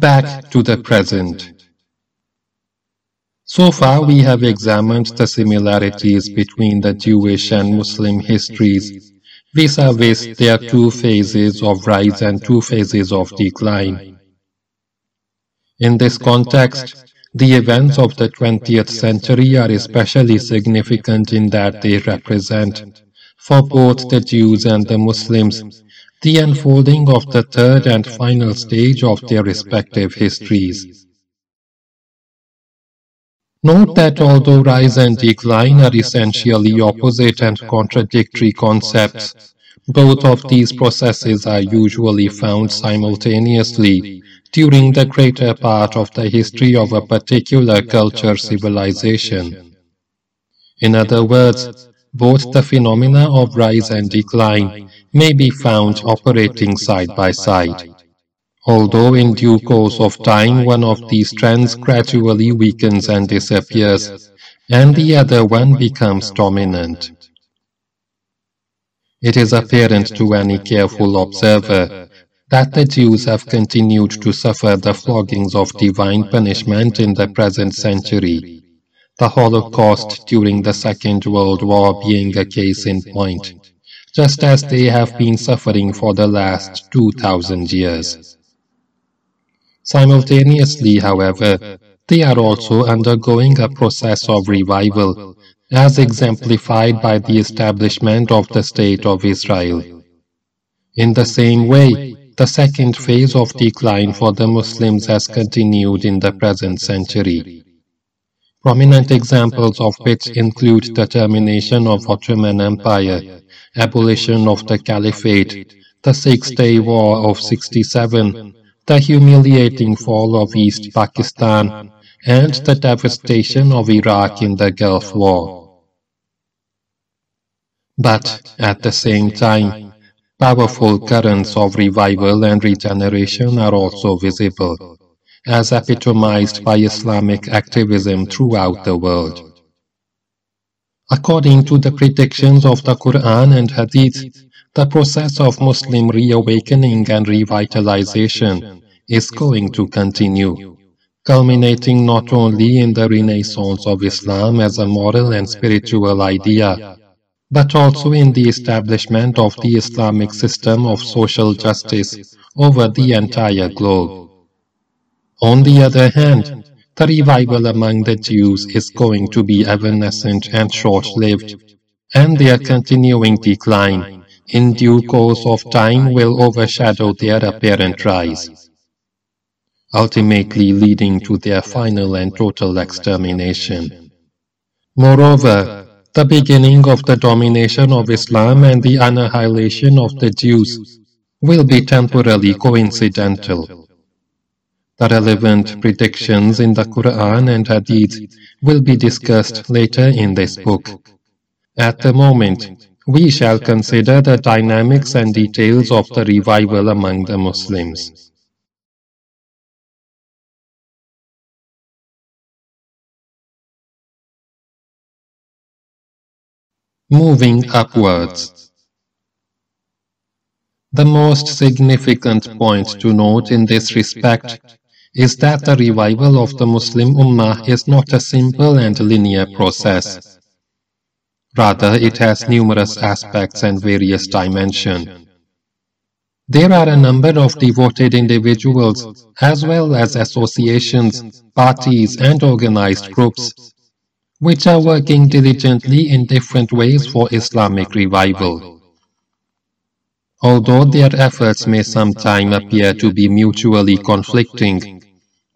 Back to the present. So far we have examined the similarities between the Jewish and Muslim histories vis-a-vis -vis their two phases of rise and two phases of decline. In this context, the events of the 20th century are especially significant in that they represent, for both the Jews and the Muslims, the unfolding of the third and final stage of their respective histories. Note that although rise and decline are essentially opposite and contradictory concepts, both of these processes are usually found simultaneously during the greater part of the history of a particular culture civilization. In other words, both the phenomena of rise and decline may be found operating side by side. Although in due course of time one of these trends gradually weakens and disappears, and the other one becomes dominant. It is apparent to any careful observer that the Jews have continued to suffer the floggings of divine punishment in the present century, the Holocaust during the Second World War being a case in point, just as they have been suffering for the last 2000 years. Simultaneously, however, they are also undergoing a process of revival, as exemplified by the establishment of the State of Israel. In the same way, the second phase of decline for the Muslims has continued in the present century. Prominent examples of which include the termination of Ottoman Empire, abolition of the Caliphate, the Six-Day War of 67, the humiliating fall of East Pakistan, and the devastation of Iraq in the Gulf War. But at the same time, Powerful currents of revival and regeneration are also visible, as epitomized by Islamic activism throughout the world. According to the predictions of the Quran and Hadith, the process of Muslim reawakening and revitalization is going to continue, culminating not only in the renaissance of Islam as a moral and spiritual idea, but also in the establishment of the Islamic system of social justice over the entire globe. On the other hand, the revival among the Jews is going to be evanescent and short-lived, and their continuing decline in due course of time will overshadow their apparent rise, ultimately leading to their final and total extermination. Moreover, the beginning of the domination of Islam and the annihilation of the Jews will be temporally coincidental. The relevant predictions in the Quran and Hadith will be discussed later in this book. At the moment, we shall consider the dynamics and details of the revival among the Muslims. moving upwards. The most significant point to note in this respect is that the revival of the Muslim Ummah is not a simple and linear process. Rather, it has numerous aspects and various dimensions. There are a number of devoted individuals, as well as associations, parties and organized groups which are working diligently in different ways for Islamic revival. Although their efforts may sometimes appear to be mutually conflicting,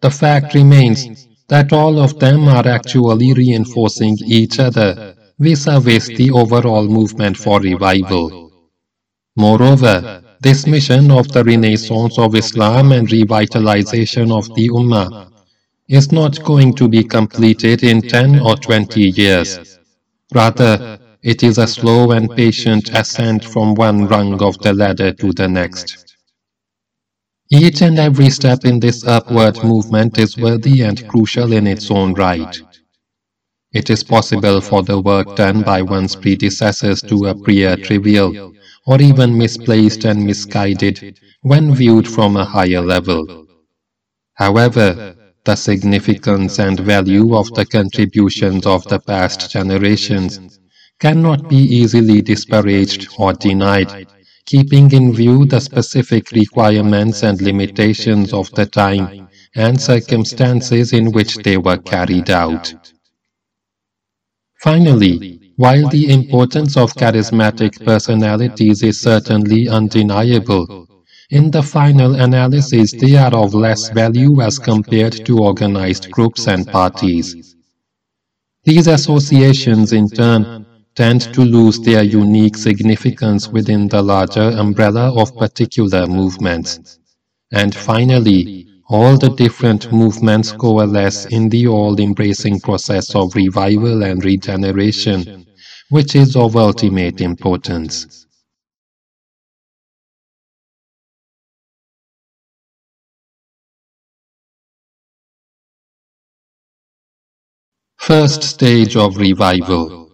the fact remains that all of them are actually reinforcing each other vis-a-vis -vis the overall movement for revival. Moreover, this mission of the renaissance of Islam and revitalization of the Ummah is not going to be completed in 10 or 20 years. Rather, it is a slow and patient ascent from one rung of the ladder to the next. Each and every step in this upward movement is worthy and crucial in its own right. It is possible for the work done by one's predecessors to appear trivial, or even misplaced and misguided when viewed from a higher level. However, the significance and value of the contributions of the past generations cannot be easily disparaged or denied, keeping in view the specific requirements and limitations of the time and circumstances in which they were carried out. Finally, while the importance of charismatic personalities is certainly undeniable, in the final analysis they are of less value as compared to organized groups and parties. These associations in turn tend to lose their unique significance within the larger umbrella of particular movements. And finally, all the different movements coalesce in the all-embracing process of revival and regeneration, which is of ultimate importance. First stage of revival.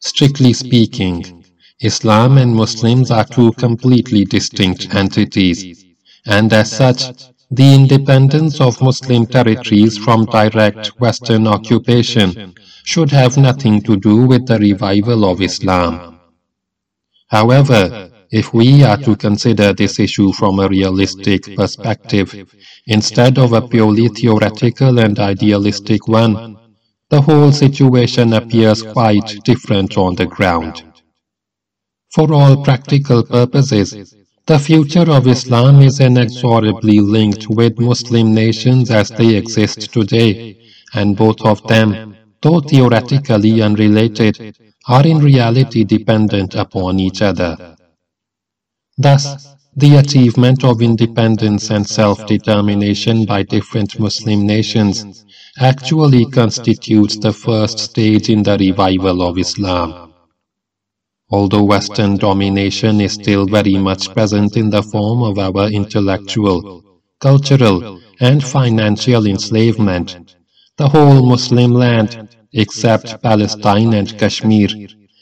Strictly speaking, Islam and Muslims are two completely distinct entities and as such, the independence of Muslim territories from direct Western occupation should have nothing to do with the revival of Islam. However, if we are to consider this issue from a realistic perspective, instead of a purely theoretical and idealistic one, the whole situation appears quite different on the ground. For all practical purposes, the future of Islam is inexorably linked with Muslim nations as they exist today, and both of them, though theoretically unrelated, are in reality dependent upon each other. Thus, the achievement of independence and self-determination by different Muslim nations actually constitutes the first stage in the revival of Islam. Although Western domination is still very much present in the form of our intellectual, cultural, and financial enslavement, the whole Muslim land, except Palestine and Kashmir,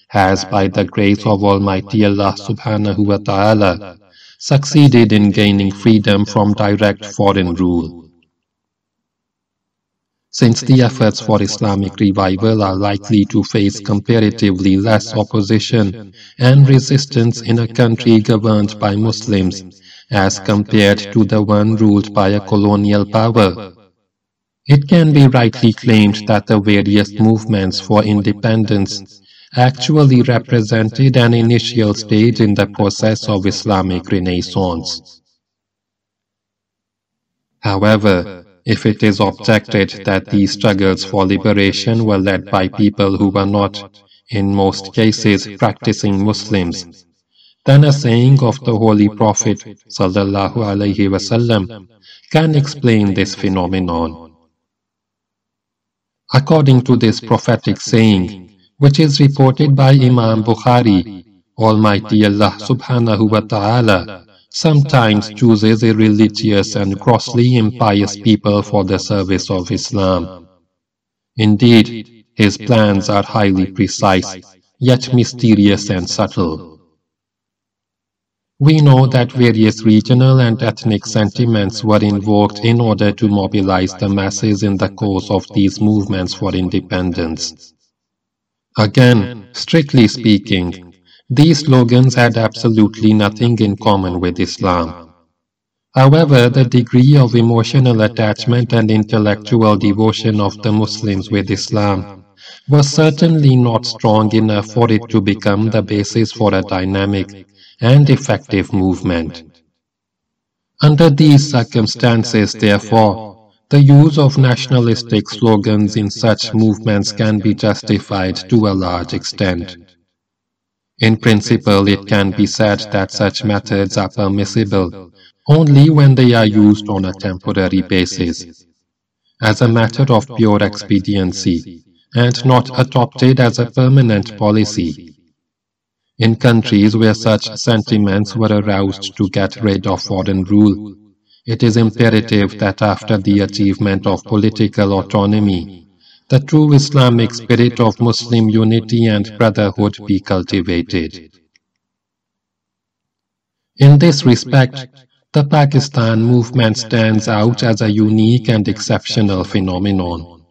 has by the grace of Almighty Allah subhanahu wa ta'ala succeeded in gaining freedom from direct foreign rule. Since the efforts for Islamic revival are likely to face comparatively less opposition and resistance in a country governed by Muslims as compared to the one ruled by a colonial power, it can be rightly claimed that the various movements for independence actually represented an initial stage in the process of Islamic renaissance. However, if it is objected that these struggles for liberation were led by people who were not, in most cases, practicing Muslims, then a saying of the Holy Prophet wasallam, can explain this phenomenon. According to this prophetic saying, which is reported by Imam Bukhari, Almighty Allah subhanahu wa ta'ala sometimes chooses irreligious and grossly impious people for the service of Islam. Indeed, his plans are highly precise, yet mysterious and subtle. We know that various regional and ethnic sentiments were invoked in order to mobilize the masses in the course of these movements for independence. Again, strictly speaking, these slogans had absolutely nothing in common with Islam. However, the degree of emotional attachment and intellectual devotion of the Muslims with Islam was certainly not strong enough for it to become the basis for a dynamic and effective movement. Under these circumstances, therefore, the use of nationalistic slogans in such movements can be justified to a large extent. In principle, it can be said that such methods are permissible only when they are used on a temporary basis, as a matter of pure expediency, and not adopted as a permanent policy. In countries where such sentiments were aroused to get rid of foreign rule, it is imperative that after the achievement of political autonomy, the true Islamic spirit of Muslim unity and brotherhood be cultivated. In this respect, the Pakistan movement stands out as a unique and exceptional phenomenon.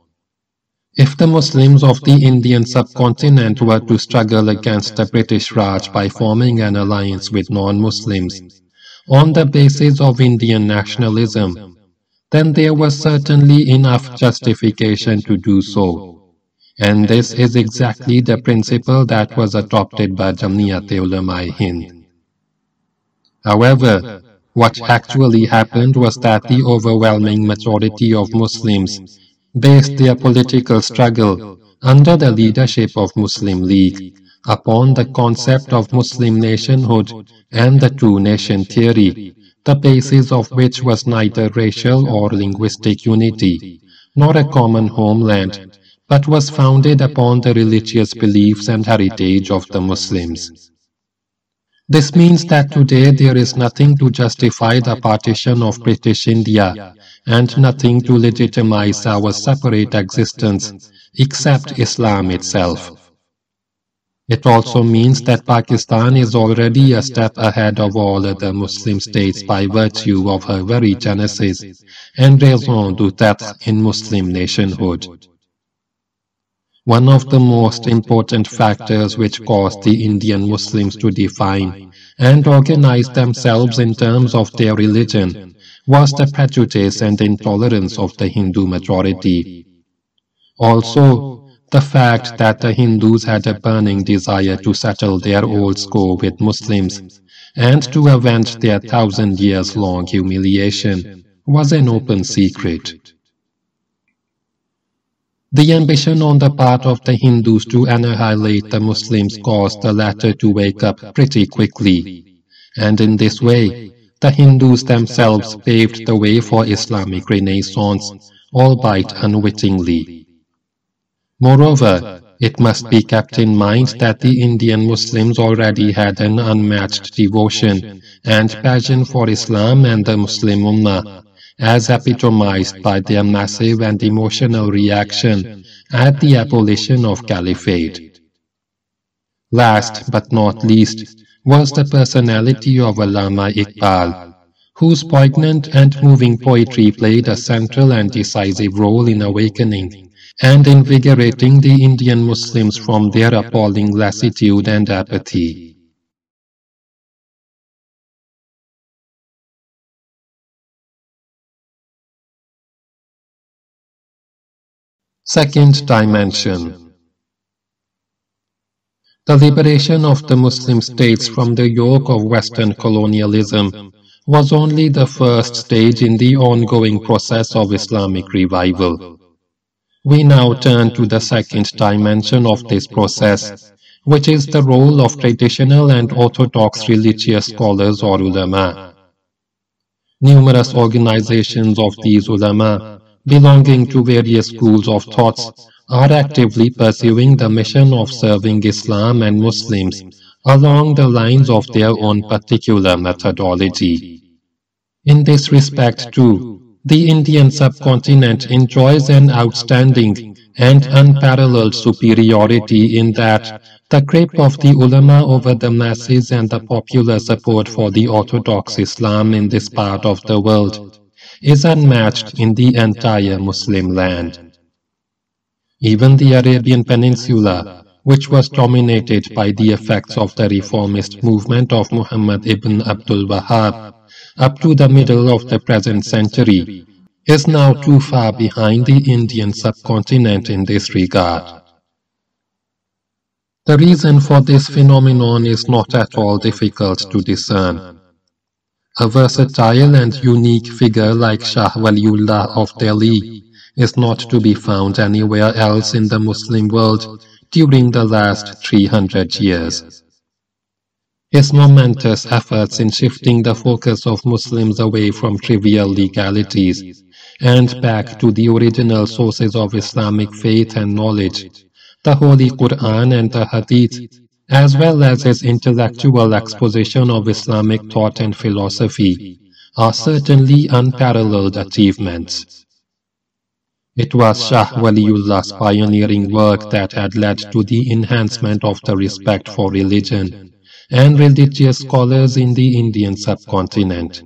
If the Muslims of the Indian subcontinent were to struggle against the British Raj by forming an alliance with non-Muslims on the basis of Indian nationalism, then there was certainly enough justification to do so. And this is exactly the principle that was adopted by Jamiyat-e-Ulama-e-Hind. However, what actually happened was that the overwhelming majority of Muslims based their political struggle under the leadership of Muslim League upon the concept of Muslim nationhood and the two-nation theory, the basis of which was neither racial or linguistic unity, nor a common homeland, but was founded upon the religious beliefs and heritage of the Muslims. This means that today there is nothing to justify the partition of British India and nothing to legitimize our separate existence except Islam itself. It also means that Pakistan is already a step ahead of all other Muslim states by virtue of her very genesis and raison d'etre in Muslim nationhood. One of the most important factors which caused the Indian Muslims to define and organize themselves in terms of their religion was the prejudice and intolerance of the Hindu majority. Also, the fact that the Hindus had a burning desire to settle their old score with Muslims and to avenge their thousand years long humiliation was an open secret. The ambition on the part of the Hindus to annihilate the Muslims caused the latter to wake up pretty quickly, and in this way, the Hindus themselves paved the way for Islamic renaissance, albeit unwittingly. Moreover, it must be kept in mind that the Indian Muslims already had an unmatched devotion and passion for Islam and the Muslim Ummah, as epitomized by their massive and emotional reaction at the abolition of caliphate. Last but not least was the personality of Allama Iqbal, whose poignant and moving poetry played a central and decisive role in awakening and invigorating the Indian Muslims from their appalling lassitude and apathy. Second dimension The liberation of the Muslim states from the yoke of Western colonialism was only the first stage in the ongoing process of Islamic revival. We now turn to the second dimension of this process, which is the role of traditional and orthodox religious scholars or ulama. Numerous organizations of these ulama belonging to various schools of thoughts are actively pursuing the mission of serving Islam and Muslims along the lines of their own particular methodology. In this respect too, the Indian subcontinent enjoys an outstanding and unparalleled superiority in that the grip of the ulama over the masses and the popular support for the orthodox Islam in this part of the world is unmatched in the entire Muslim land. Even the Arabian Peninsula, which was dominated by the effects of the reformist movement of Muhammad ibn Abdul Wahhab up to the middle of the present century, is now too far behind the Indian subcontinent in this regard. The reason for this phenomenon is not at all difficult to discern. A versatile and unique figure like Shah Waliullah of Delhi is not to be found anywhere else in the Muslim world during the last 300 years. His momentous efforts in shifting the focus of Muslims away from trivial legalities and back to the original sources of Islamic faith and knowledge, the Holy Quran and the Hadith, as well as his intellectual exposition of Islamic thought and philosophy, are certainly unparalleled achievements. It was Shah Waliullah's pioneering work that had led to the enhancement of the respect for religion and religious scholars in the Indian subcontinent.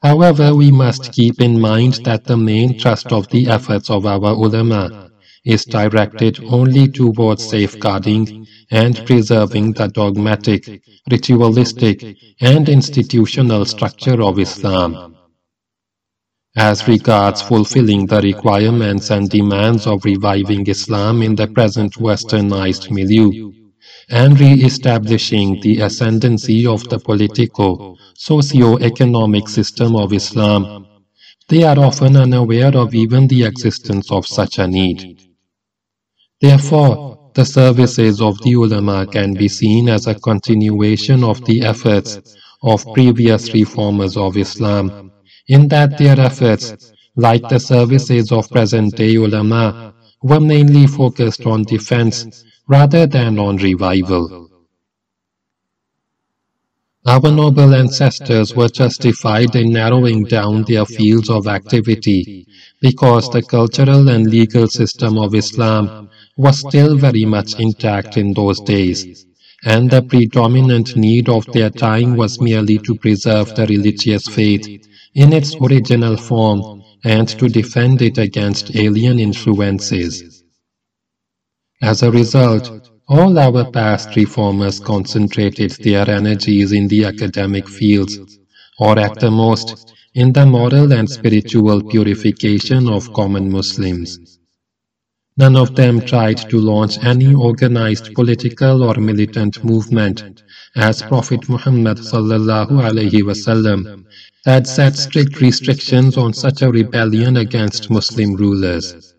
However, we must keep in mind that the main thrust of the efforts of our ulama is directed only towards safeguarding and preserving the dogmatic, ritualistic, and institutional structure of Islam. As regards fulfilling the requirements and demands of reviving Islam in the present westernized milieu, and re-establishing the ascendancy of the political, socio-economic system of Islam, they are often unaware of even the existence of such a need. Therefore, the services of the ulama can be seen as a continuation of the efforts of previous reformers of Islam, in that their efforts, like the services of present-day ulama, were mainly focused on defense rather than on revival. Our noble ancestors were justified in narrowing down their fields of activity because the cultural and legal system of Islam was still very much intact in those days, and the predominant need of their time was merely to preserve the religious faith in its original form and to defend it against alien influences. As a result, all our past reformers concentrated their energies in the academic fields, or at the most, in the moral and spiritual purification of common Muslims. None of them tried to launch any organized political or militant movement, as Prophet Muhammad wasallam had set strict restrictions on such a rebellion against Muslim rulers.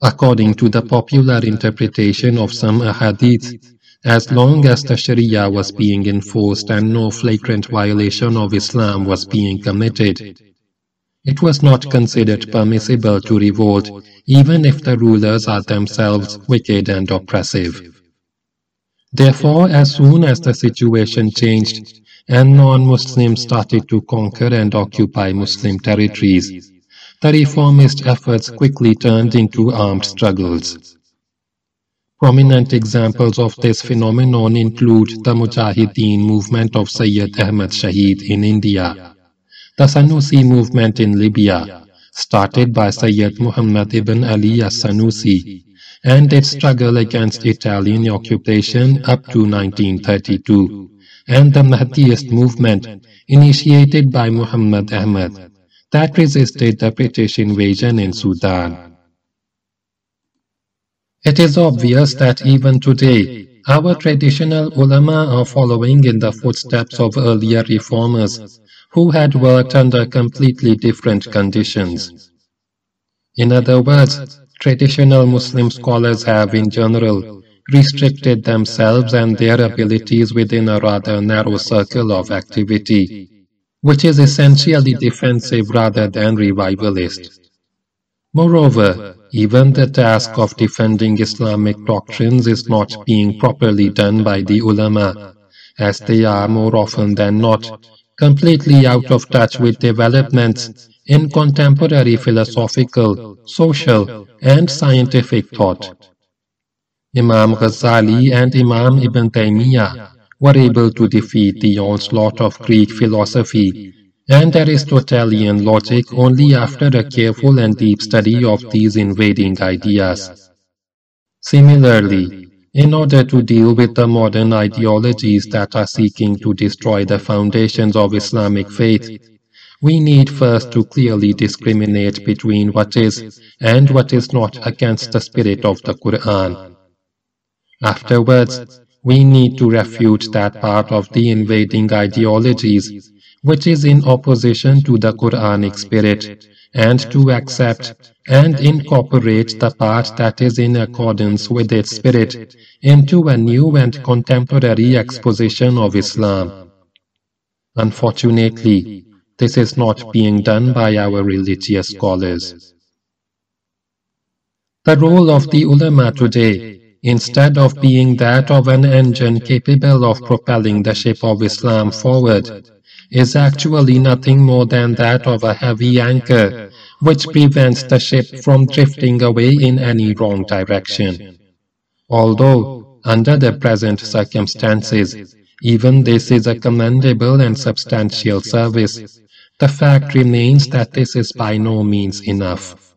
According to the popular interpretation of some ahadith, as long as the Sharia was being enforced and no flagrant violation of Islam was being committed, it was not considered permissible to revolt even if the rulers are themselves wicked and oppressive. Therefore, as soon as the situation changed and non-Muslims started to conquer and occupy Muslim territories, the reformist efforts quickly turned into armed struggles. Prominent examples of this phenomenon include the Mujahideen movement of Sayyid Ahmad Shahid in India, the Sanusi movement in Libya, started by Sayyid Muhammad ibn Ali as-Sanusi, and its struggle against Italian occupation up to 1932, and the Mahdist movement initiated by Muhammad Ahmad that resisted the British invasion in Sudan. It is obvious that even today, our traditional ulama are following in the footsteps of earlier reformers who had worked under completely different conditions. In other words, traditional Muslim scholars have in general restricted themselves and their abilities within a rather narrow circle of activity which is essentially defensive rather than revivalist. Moreover, even the task of defending Islamic doctrines is not being properly done by the ulama, as they are more often than not completely out of touch with developments in contemporary philosophical, social, and scientific thought. Imam Ghazali and Imam Ibn Taymiyyah were able to defeat the onslaught of Greek philosophy and Aristotelian logic only after a careful and deep study of these invading ideas. Similarly, in order to deal with the modern ideologies that are seeking to destroy the foundations of Islamic faith, we need first to clearly discriminate between what is and what is not against the spirit of the Quran. Afterwards, we need to refute that part of the invading ideologies which is in opposition to the Quranic spirit and to accept and incorporate the part that is in accordance with its spirit into a new and contemporary exposition of Islam. Unfortunately, this is not being done by our religious scholars. The role of the ulama today instead of being that of an engine capable of propelling the ship of Islam forward, is actually nothing more than that of a heavy anchor, which prevents the ship from drifting away in any wrong direction. Although, under the present circumstances, even this is a commendable and substantial service, the fact remains that this is by no means enough.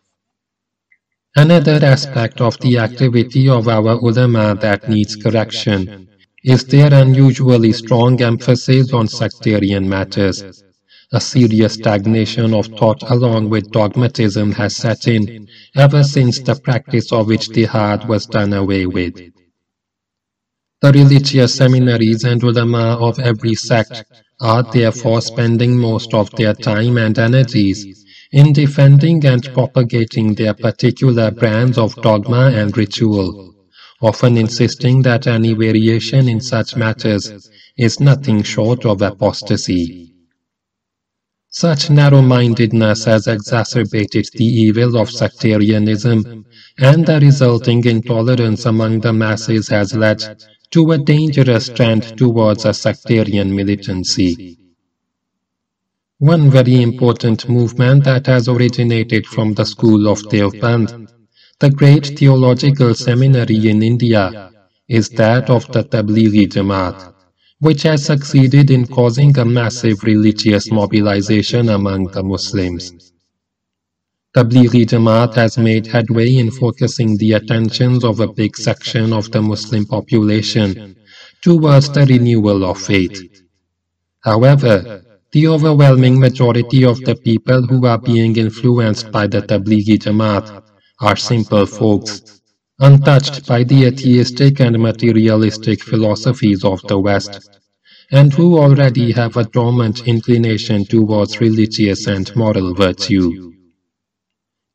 Another aspect of the activity of our ulama that needs correction is their unusually strong emphasis on sectarian matters. A serious stagnation of thought along with dogmatism has set in ever since the practice of ijtihad was done away with. The religious seminaries and ulama of every sect are therefore spending most of their time and energies in defending and propagating their particular brands of dogma and ritual, often insisting that any variation in such matters is nothing short of apostasy. Such narrow-mindedness has exacerbated the evil of sectarianism, and the resulting intolerance among the masses has led to a dangerous trend towards a sectarian militancy. One very important movement that has originated from the school of Deoband, the great theological seminary in India, is that of the Tablighi Jamaat which has succeeded in causing a massive religious mobilization among the Muslims. Tablighi Jamaat has made headway in focusing the attentions of a big section of the Muslim population towards the renewal of faith. However, the overwhelming majority of the people who are being influenced by the Tablighi Jamaat are simple folks untouched by the atheistic and materialistic philosophies of the West, and who already have a dormant inclination towards religious and moral virtue.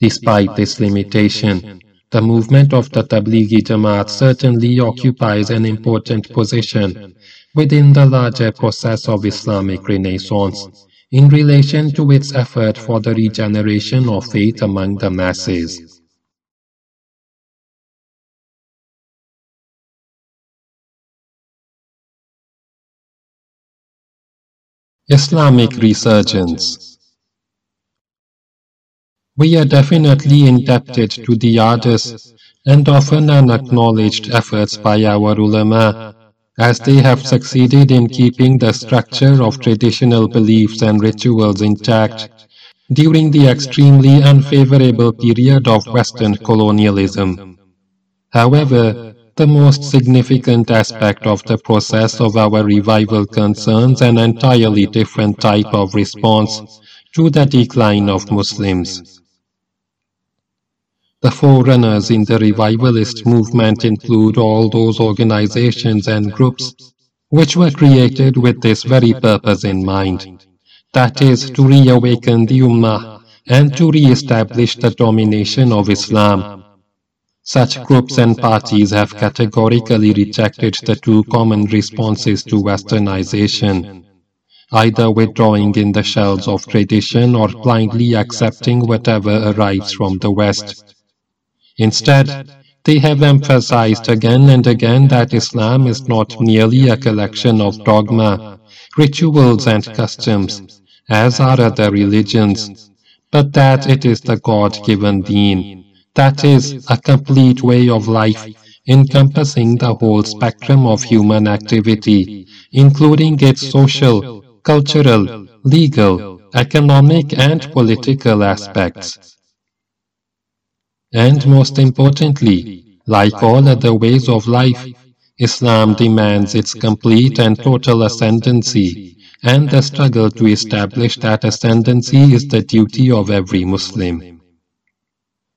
Despite this limitation, the movement of the Tablighi Jamaat certainly occupies an important position within the larger process of Islamic Renaissance in relation to its effort for the regeneration of faith among the masses. Islamic resurgence. We are definitely indebted to the arduous and often unacknowledged efforts by our ulama, as they have succeeded in keeping the structure of traditional beliefs and rituals intact during the extremely unfavorable period of Western colonialism. However, the most significant aspect of the process of our revival concerns an entirely different type of response to the decline of Muslims. The forerunners in the revivalist movement include all those organizations and groups which were created with this very purpose in mind, that is, to reawaken the Ummah and to re-establish the domination of Islam such groups and parties have categorically rejected the two common responses to westernization, either withdrawing in the shells of tradition or blindly accepting whatever arrives from the West. Instead, they have emphasized again and again that Islam is not merely a collection of dogma, rituals and customs, as are other religions, but that it is the God-given deen that is, a complete way of life encompassing the whole spectrum of human activity, including its social, cultural, legal, economic and political aspects. And most importantly, like all other ways of life, Islam demands its complete and total ascendancy, and the struggle to establish that ascendancy is the duty of every Muslim.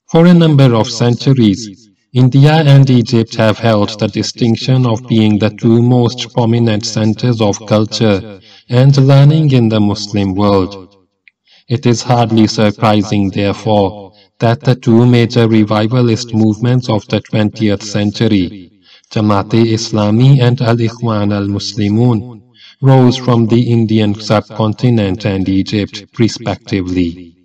For a number of centuries, India and Egypt have held the distinction of being the two most prominent centers of culture and learning in the Muslim world. It is hardly surprising, therefore, that the two major revivalist movements of the 20th century, Jamaat-e-Islami and Al-Ikhwan al-Muslimun, rose from the Indian subcontinent and Egypt, respectively.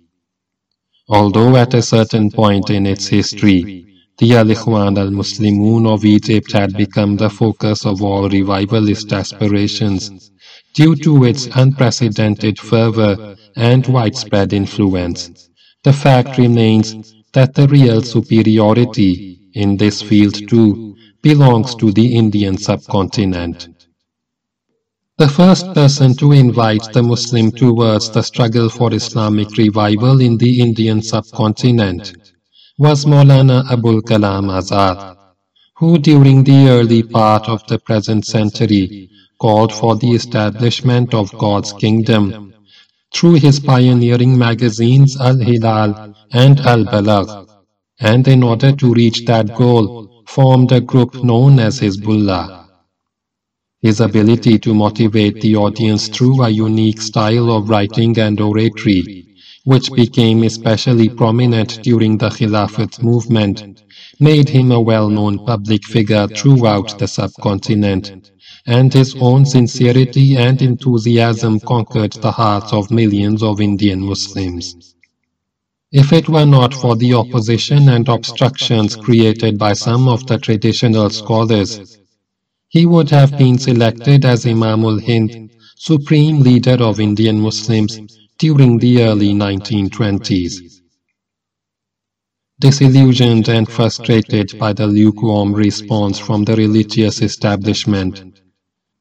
Although at a certain point in its history, the Al-Ikhwan al-Muslimun of Egypt had become the focus of all revivalist aspirations due to its unprecedented fervor and widespread influence. The fact remains that the real superiority in this field too belongs to the Indian subcontinent. The first person to invite the Muslim towards the struggle for Islamic revival in the Indian subcontinent was Maulana Abul Kalam Azad, who during the early part of the present century called for the establishment of God's kingdom through his pioneering magazines Al-Hilal and Al-Balagh, and in order to reach that goal formed a group known as Hizbullah. His ability to motivate the audience through a unique style of writing and oratory, which became especially prominent during the Khilafat movement, made him a well-known public figure throughout the subcontinent, and his own sincerity and enthusiasm conquered the hearts of millions of Indian Muslims. If it were not for the opposition and obstructions created by some of the traditional scholars, he would have been selected as Imamul Hind, supreme leader of Indian Muslims during the early 1920s. Disillusioned and frustrated by the lukewarm response from the religious establishment,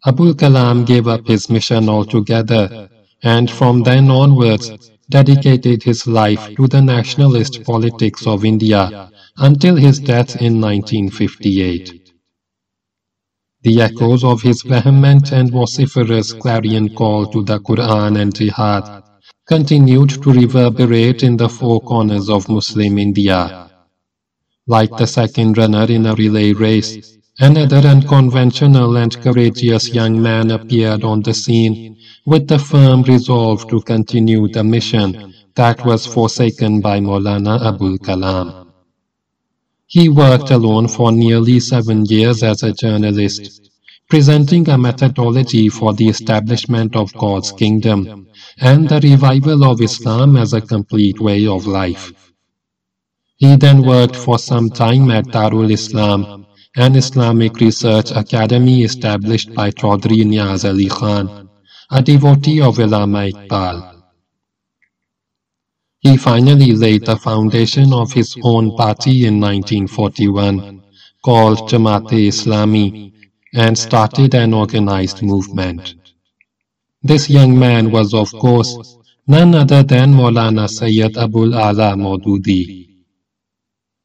Abul Kalam gave up his mission altogether and from then onwards dedicated his life to the nationalist politics of India until his death in 1958. The echoes of his vehement and vociferous clarion call to the Quran and Jihad continued to reverberate in the four corners of Muslim India. Like the second runner in a relay race, another unconventional and courageous young man appeared on the scene with the firm resolve to continue the mission that was forsaken by Maulana Abul Kalam. He worked alone for nearly seven years as a journalist, presenting a methodology for the establishment of God's kingdom and the revival of Islam as a complete way of life. He then worked for some time at Darul Islam, an Islamic research academy established by Chaudhry Niaz Ali Khan, a devotee of Allama Iqbal. He finally laid the foundation of his own party in 1941, called Jamaat-e-Islami, and started an organized movement. This young man was of course none other than Maulana Sayyid Abul Ala Maududi.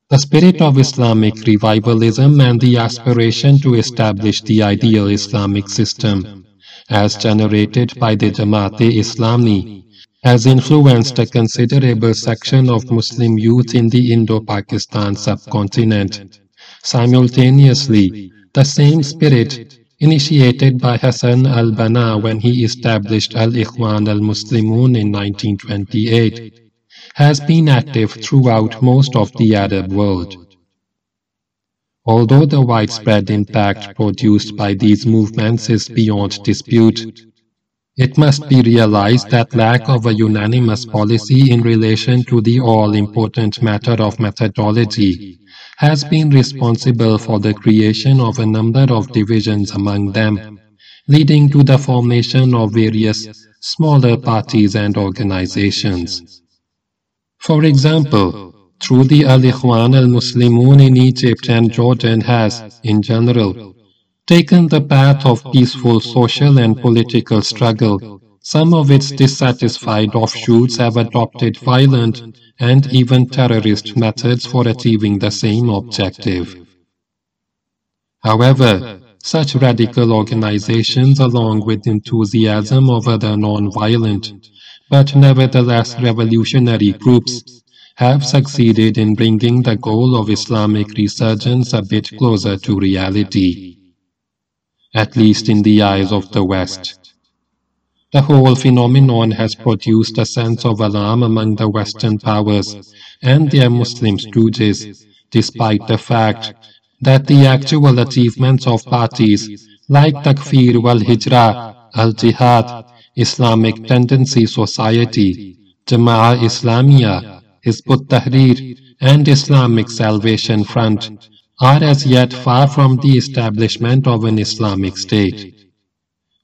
The spirit of Islamic revivalism and the aspiration to establish the ideal Islamic system, as generated by the Jamaat-e-Islami, has influenced a considerable section of Muslim youth in the Indo-Pakistan subcontinent. Simultaneously, the same spirit initiated by Hassan al-Banna when he established Al-Ikhwan al-Muslimun in 1928 has been active throughout most of the Arab world. Although the widespread impact produced by these movements is beyond dispute, it must be realized that lack of a unanimous policy in relation to the all-important matter of methodology has been responsible for the creation of a number of divisions among them, leading to the formation of various smaller parties and organizations. For example, through the Al-Ikhwan al-Muslimun in Egypt and Jordan has, in general, taken the path of peaceful social and political struggle. Some of its dissatisfied offshoots have adopted violent and even terrorist methods for achieving the same objective. However, such radical organizations along with enthusiasm over the non-violent, but nevertheless revolutionary groups have succeeded in bringing the goal of Islamic resurgence a bit closer to reality at least in the eyes of the West. The whole phenomenon has produced a sense of alarm among the Western powers and their Muslim stooges, despite the fact that the actual achievements of parties like Takfir wal Hijrah, Al Jihad, Islamic Tendency Society, Jama'ah Islamiyah, Hizb Tahrir, and Islamic Salvation Front are as yet far from the establishment of an Islamic State.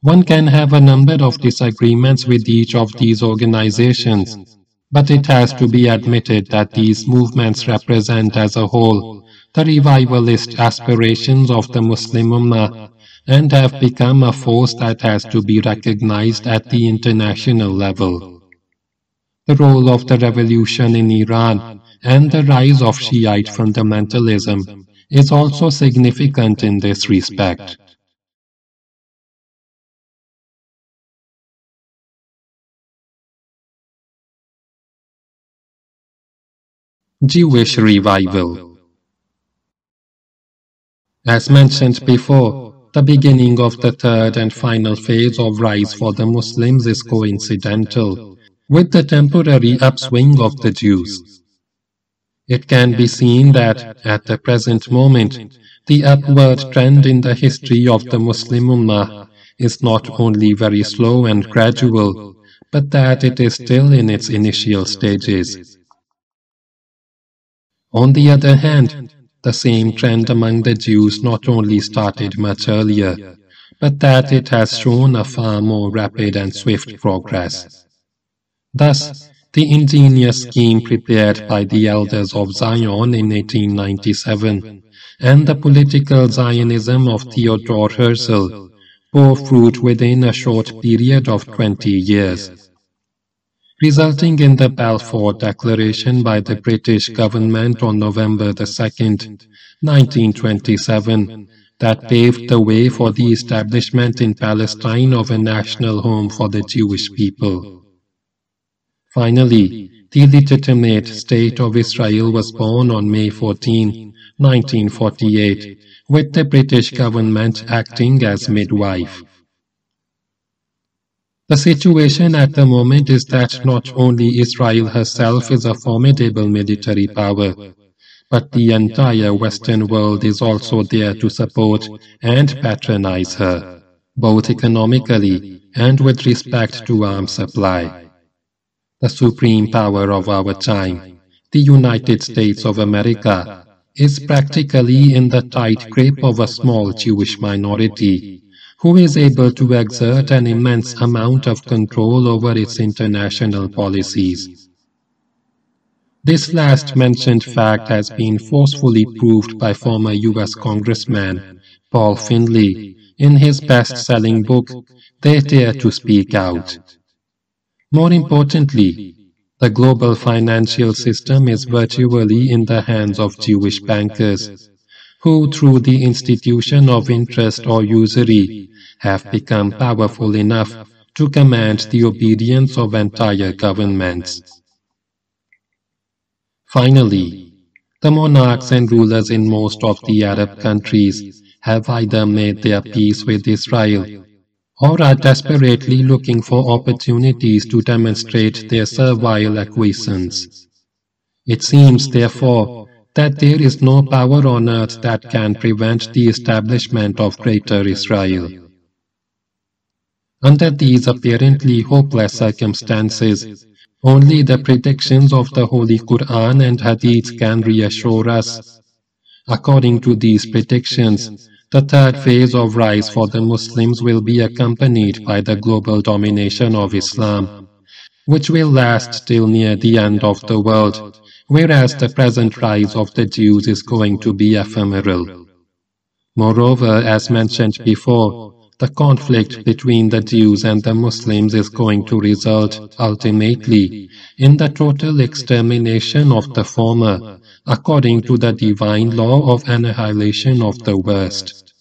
One can have a number of disagreements with each of these organizations, but it has to be admitted that these movements represent as a whole the revivalist aspirations of the Muslim Ummah and have become a force that has to be recognized at the international level. The role of the revolution in Iran and the rise of Shiite fundamentalism is also significant in this respect. Jewish Revival As mentioned before, the beginning of the third and final phase of rise for the Muslims is coincidental with the temporary upswing of the Jews. It can be seen that, at the present moment, the upward trend in the history of the Muslim Ummah is not only very slow and gradual, but that it is still in its initial stages. On the other hand, the same trend among the Jews not only started much earlier, but that it has shown a far more rapid and swift progress. Thus, the ingenious scheme prepared by the elders of Zion in 1897 and the political Zionism of Theodore Herzl bore fruit within a short period of 20 years, resulting in the Balfour Declaration by the British government on November 2, 1927, that paved the way for the establishment in Palestine of a national home for the Jewish people. Finally, the legitimate state of Israel was born on May 14, 1948, with the British government acting as midwife. The situation at the moment is that not only Israel herself is a formidable military power, but the entire Western world is also there to support and patronize her, both economically and with respect to arms supply. The supreme power of our time, the United States of America, is practically in the tight grip of a small Jewish minority, who is able to exert an immense amount of control over its international policies. This last mentioned fact has been forcefully proved by former US Congressman Paul Findley in his best-selling book, They Dare to Speak Out. More importantly, the global financial system is virtually in the hands of Jewish bankers, who through the institution of interest or usury have become powerful enough to command the obedience of entire governments. Finally, the monarchs and rulers in most of the Arab countries have either made their peace with Israel or are desperately looking for opportunities to demonstrate their servile acquiescence. It seems, therefore, that there is no power on earth that can prevent the establishment of Greater Israel. Under these apparently hopeless circumstances, only the predictions of the Holy Quran and Hadith can reassure us. According to these predictions, the third phase of rise for the Muslims will be accompanied by the global domination of Islam, which will last till near the end of the world, whereas the present rise of the Jews is going to be ephemeral. Moreover, as mentioned before, the conflict between the Jews and the Muslims is going to result, ultimately, in the total extermination of the former, according to the divine law of annihilation of the worst.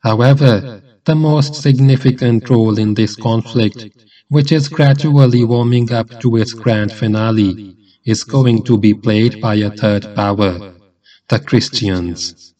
However, the most significant role in this conflict, which is gradually warming up to its grand finale, is going to be played by a third power, the Christians.